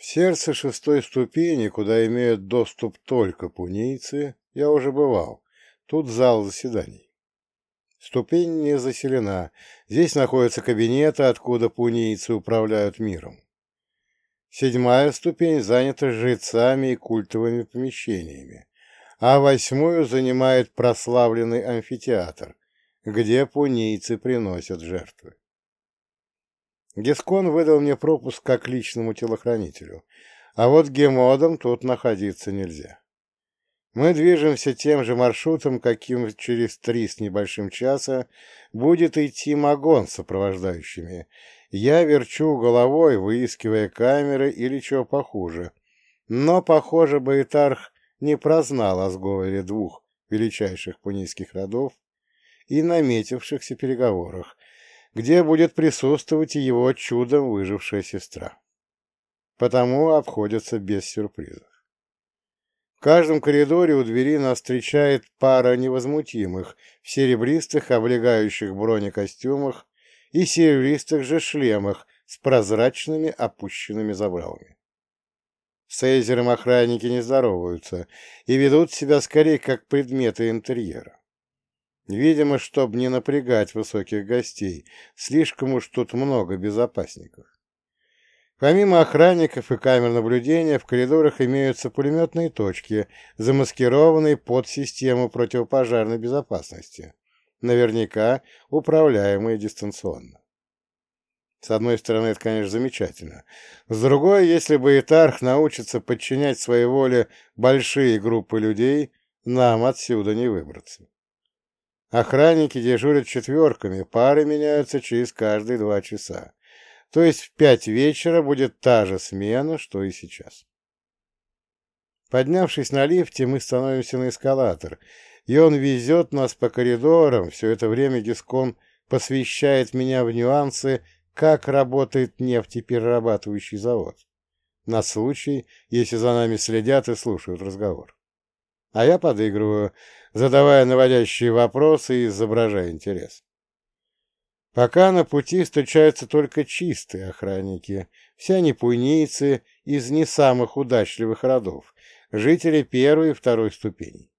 В сердце шестой ступени, куда имеют доступ только пунийцы, я уже бывал. Тут зал заседаний. Ступень не заселена. Здесь находятся кабинеты, откуда пунийцы управляют миром. Седьмая ступень занята жрецами и культовыми помещениями, а восьмую занимает прославленный амфитеатр, где пунийцы приносят жертвы. Гескон выдал мне пропуск как личному телохранителю, а вот гемодом тут находиться нельзя. Мы движемся тем же маршрутом, каким через три с небольшим часа будет идти Магон с сопровождающими. Я верчу головой, выискивая камеры или чего похуже. Но, похоже, Баэтарх не прознал о сговоре двух величайших пунийских родов и наметившихся переговорах, где будет присутствовать и его чудом выжившая сестра. Потому обходятся без сюрпризов. В каждом коридоре у двери нас встречает пара невозмутимых, в серебристых облегающих бронекостюмах и серебристых же шлемах с прозрачными опущенными забралами. С Эйзером охранники не здороваются и ведут себя скорее как предметы интерьера. Видимо, чтобы не напрягать высоких гостей, слишком уж тут много безопасников. Помимо охранников и камер наблюдения, в коридорах имеются пулеметные точки, замаскированные под систему противопожарной безопасности, наверняка управляемые дистанционно. С одной стороны, это, конечно, замечательно. С другой, если бы Итарх научится подчинять своей воле большие группы людей, нам отсюда не выбраться. Охранники дежурят четверками, пары меняются через каждые два часа. То есть в пять вечера будет та же смена, что и сейчас. Поднявшись на лифте, мы становимся на эскалатор, и он везет нас по коридорам. Все это время Дискон посвящает меня в нюансы, как работает нефтеперерабатывающий завод, на случай, если за нами следят и слушают разговор. А я подыгрываю, задавая наводящие вопросы и изображая интерес. Пока на пути встречаются только чистые охранники, все они пуйнийцы из не самых удачливых родов, жители первой и второй ступеней.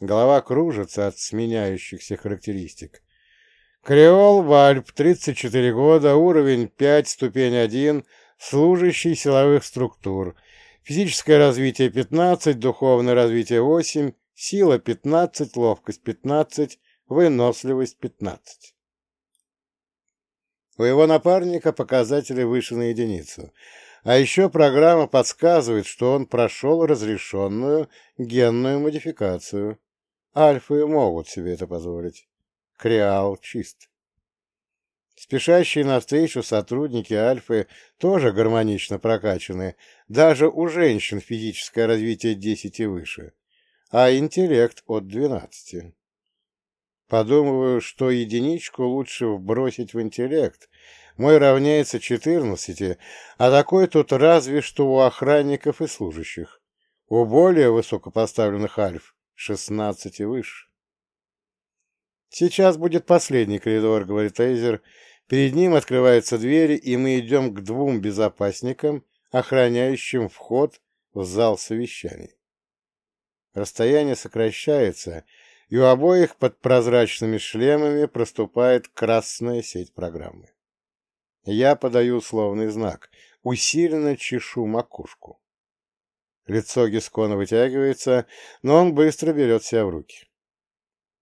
Голова кружится от сменяющихся характеристик. Креол Вальп, 34 года, уровень 5, ступень 1, служащий силовых структур, физическое развитие 15, духовное развитие 8, сила 15, ловкость 15, выносливость 15. У его напарника показатели выше на единицу. А еще программа подсказывает, что он прошел разрешенную генную модификацию. Альфы могут себе это позволить. Креал чист. Спешащие навстречу сотрудники Альфы тоже гармонично прокачаны. Даже у женщин физическое развитие 10 и выше, а интеллект от 12. Подумываю, что единичку лучше вбросить в интеллект. Мой равняется четырнадцати, а такой тут разве что у охранников и служащих. У более высокопоставленных альф шестнадцать и выше. Сейчас будет последний коридор, говорит Эйзер. Перед ним открывается дверь, и мы идем к двум безопасникам, охраняющим вход в зал совещаний. Расстояние сокращается, и у обоих под прозрачными шлемами проступает красная сеть программы. Я подаю условный знак, усиленно чешу макушку. Лицо Гискона вытягивается, но он быстро берет себя в руки.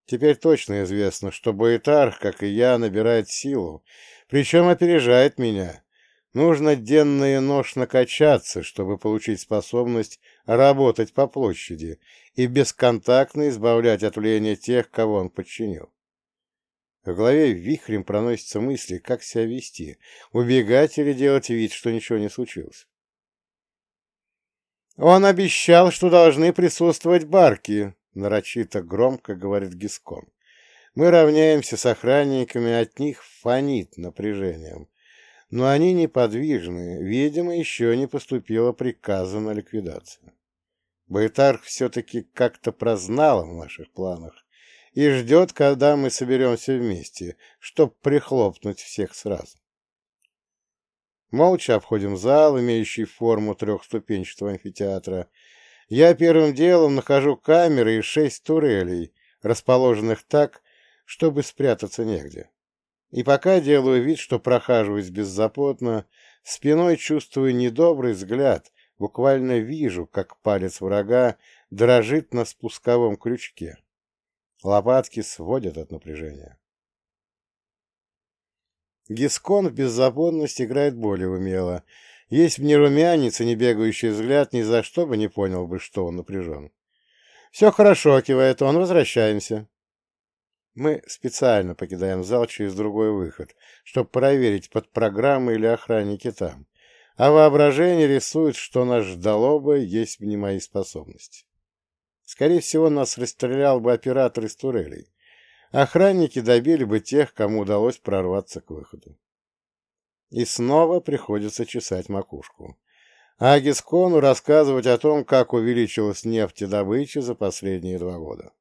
Теперь точно известно, что Боэтар, как и я, набирает силу, причем опережает меня. Нужно денно и нож накачаться, чтобы получить способность работать по площади и бесконтактно избавлять от влияния тех, кого он подчинил. В голове вихрем проносятся мысли, как себя вести, убегать или делать вид, что ничего не случилось. «Он обещал, что должны присутствовать барки», — нарочито громко говорит Гискон. «Мы равняемся с охранниками, от них фонит напряжением. Но они неподвижны, видимо, еще не поступило приказа на ликвидацию. Байтарх все-таки как-то прознал о наших планах и ждет, когда мы соберемся вместе, чтоб прихлопнуть всех сразу. Молча обходим зал, имеющий форму трехступенчатого амфитеатра. Я первым делом нахожу камеры и шесть турелей, расположенных так, чтобы спрятаться негде. И пока делаю вид, что прохаживаюсь беззаботно, спиной чувствую недобрый взгляд, буквально вижу, как палец врага дрожит на спусковом крючке. Лопатки сводят от напряжения. Гискон в беззаботность играет более умело. Есть в ней румянец и не бегающий взгляд, ни за что бы не понял бы, что он напряжен. «Все хорошо», — кивает он, — «возвращаемся». Мы специально покидаем зал через другой выход, чтобы проверить, под программой или охранники там. А воображение рисует, что нас ждало бы, есть не мои способности. Скорее всего, нас расстрелял бы оператор из турелей. Охранники добили бы тех, кому удалось прорваться к выходу. И снова приходится чесать макушку. А Гискону рассказывать о том, как увеличилась нефтедобыча за последние два года.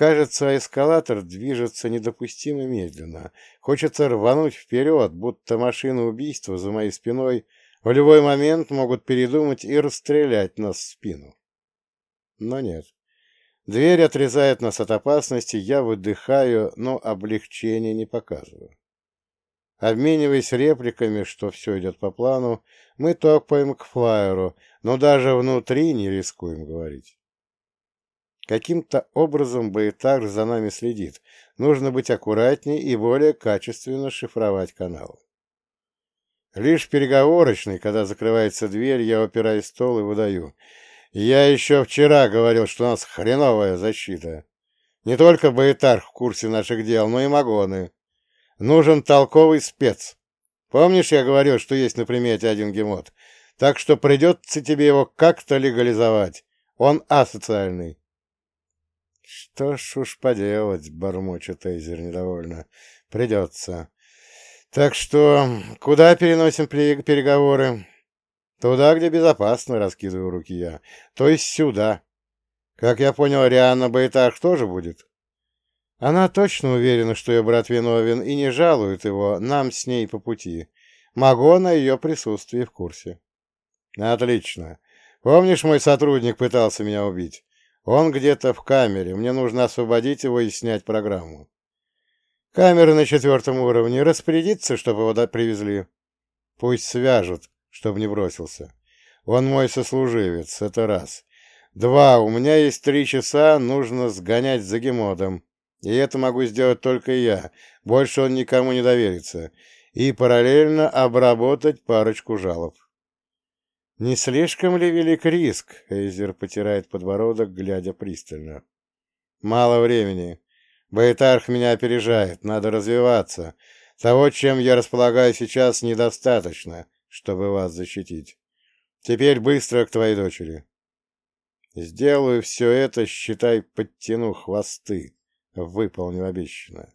Кажется, эскалатор движется недопустимо медленно. Хочется рвануть вперед, будто машины убийства за моей спиной в любой момент могут передумать и расстрелять нас в спину. Но нет. Дверь отрезает нас от опасности, я выдыхаю, но облегчения не показываю. Обмениваясь репликами, что все идет по плану, мы топаем к флайеру, но даже внутри не рискуем говорить. Каким-то образом Баэтар за нами следит. Нужно быть аккуратнее и более качественно шифровать канал. Лишь переговорочный, когда закрывается дверь, я опираю стол и выдаю. Я еще вчера говорил, что у нас хреновая защита. Не только Баэтар в курсе наших дел, но и Магоны. Нужен толковый спец. Помнишь, я говорил, что есть на примете один гемот? Так что придется тебе его как-то легализовать. Он асоциальный. «Что ж уж поделать», — бормочет Эйзер недовольно. «Придется. Так что куда переносим переговоры?» «Туда, где безопасно», — раскидываю руки я. «То есть сюда. Как я понял, Рианна Байтах тоже будет?» Она точно уверена, что ее брат виновен, и не жалует его, нам с ней по пути. Маго на ее присутствии в курсе. «Отлично. Помнишь, мой сотрудник пытался меня убить? Он где-то в камере. Мне нужно освободить его и снять программу. Камеры на четвертом уровне. Распорядиться, чтобы его привезли. Пусть свяжут, чтобы не бросился. Он мой сослуживец, это раз. Два, у меня есть три часа, нужно сгонять за гемодом. И это могу сделать только я. Больше он никому не доверится. И параллельно обработать парочку жалоб. «Не слишком ли велик риск?» — Эйзер потирает подбородок, глядя пристально. «Мало времени. Байтарх меня опережает. Надо развиваться. Того, чем я располагаю сейчас, недостаточно, чтобы вас защитить. Теперь быстро к твоей дочери. Сделаю все это, считай, подтяну хвосты. Выполню обещанное».